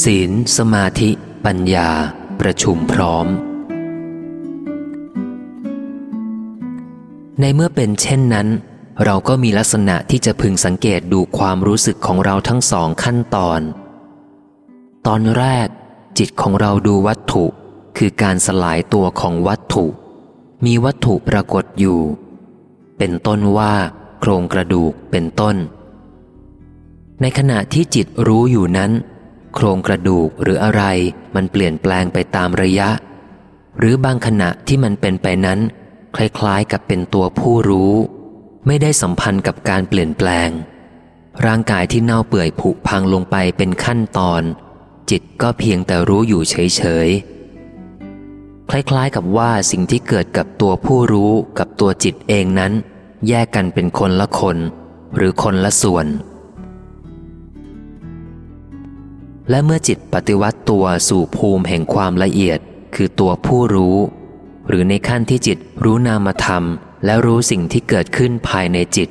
ศีล สมาธิ ปัญญา ประชุมพร้อม ในเมื่อเป็นเช่นนั้น เราก็มีลักษณะที่จะพึงสังเกตดูความรู้สึกของเราทั้งสองขั้นตอน ตอนแรก จิตของเราดูวัตถุ คือการสลายตัวของวัตถุ มีวัตถุปรากฏอยู่ เป็นต้นว่าโครงกระดูกเป็นต้น ในขณะที่จิตรู้อยู่นั้น โครงกระดูกหรืออะไรมันเปลี่ยนแปลงไปตามระยะ หรือบางขณะที่มันเป็นไปนั้น คล้ายๆกับเป็นตัวผู้รู้ ไม่ได้สัมพันธ์กับการเปลี่ยนแปลง ร่างกายที่เน่าเปื่อยผุพังลงไปเป็นขั้นตอน จิตก็เพียงแต่รู้อยู่เฉยๆ คล้ายๆกับว่าสิ่งที่เกิดกับตัวผู้รู้กับตัวจิตเองนั้น แยกกันเป็นคนละคน หรือคนละส่วน และเมื่อจิตปฏิวัติตัวสู่ภูมิแห่งความละเอียด คือตัวผู้รู้ หรือในขั้นที่จิตรู้นามธรรม และรู้สิ่งที่เกิดขึ้นภายในจิต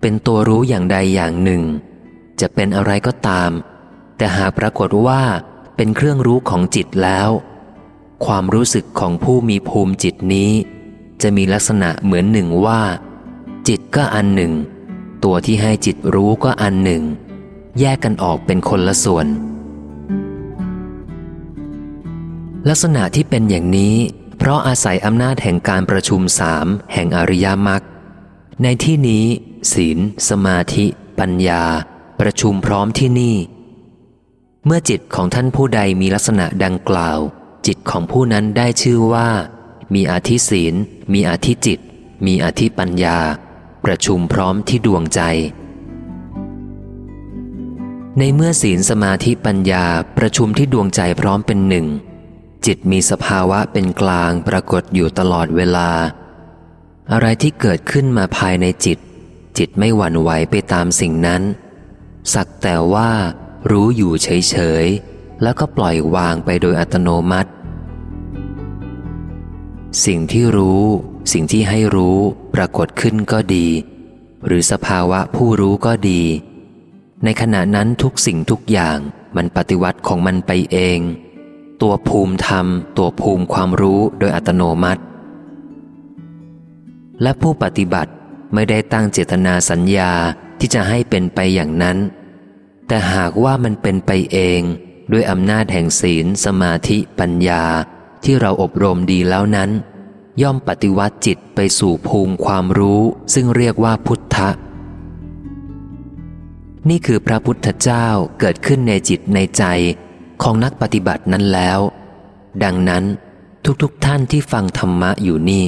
เป็นตัวรู้อย่างใดอย่างหนึ่ง จะเป็นอะไรก็ตาม แต่หากปรากฏว่าเป็นเครื่องรู้ของจิตแล้ว ความรู้สึกของผู้มีภูมิจิตนี้ จะมีลักษณะเหมือนหนึ่งว่า จิตก็อันหนึ่ง ตัวที่ให้จิตรู้ก็อันหนึ่ง แยกกันออกเป็นคนละส่วน ลักษณะที่เป็นอย่างนี้ เพราะอาศัยอำนาจแห่งการประชุมสามแห่งอริยมรรคในที่นี้ ศีล สมาธิ ปัญญา ประชุมพร้อมที่นี่ เมื่อจิตของท่านผู้ใดมีลักษณะดังกล่าว จิตของผู้นั้นได้ชื่อว่า มีอาธิศีล มีอาธิจิต มีอาธิปัญญา ประชุมพร้อมที่ดวงใจ ในเมื่อศีลสมาธิปัญญาประชุมที่ดวงใจพร้อมเป็นหนึ่ง จิตมีสภาวะเป็นกลางปรากฏอยู่ตลอดเวลา อะไรที่เกิดขึ้นมาภายในจิต จิตไม่หวั่นไหวไปตามสิ่งนั้น สักแต่ว่ารู้อยู่เฉยๆ แล้วก็ปล่อยวางไปโดยอัตโนมัติ สิ่งที่รู้ สิ่งที่ให้รู้ปรากฏขึ้นก็ดี หรือสภาวะผู้รู้ก็ดี ในขณะนั้นทุกสิ่งทุกอย่างมันปฏิวัติของมันไปเอง ตัวภูมิธรรม ตัวภูมิความรู้โดยอัตโนมัติ และผู้ปฏิบัติไม่ได้ตั้งเจตนาสัญญาที่จะให้เป็นไปอย่างนั้น แต่หากว่ามันเป็นไปเองด้วยอำนาจแห่งศีล สมาธิปัญญาที่เราอบรมดีแล้วนั้น ย่อมปฏิวัติจิตไปสู่ภูมิความรู้ ซึ่งเรียกว่าพุทธะ นี่คือพระพุทธเจ้าเกิดขึ้นในจิตในใจของนักปฏิบัตินั้นแล้ว ดังนั้นทุกๆทท่านที่ฟังธรรมะอยู่นี่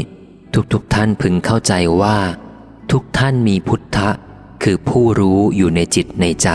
ทุกๆทท่านพึงเข้าใจว่า ทุกท่านมีพุทธะ คือผู้รู้อยู่ในจิตในใจ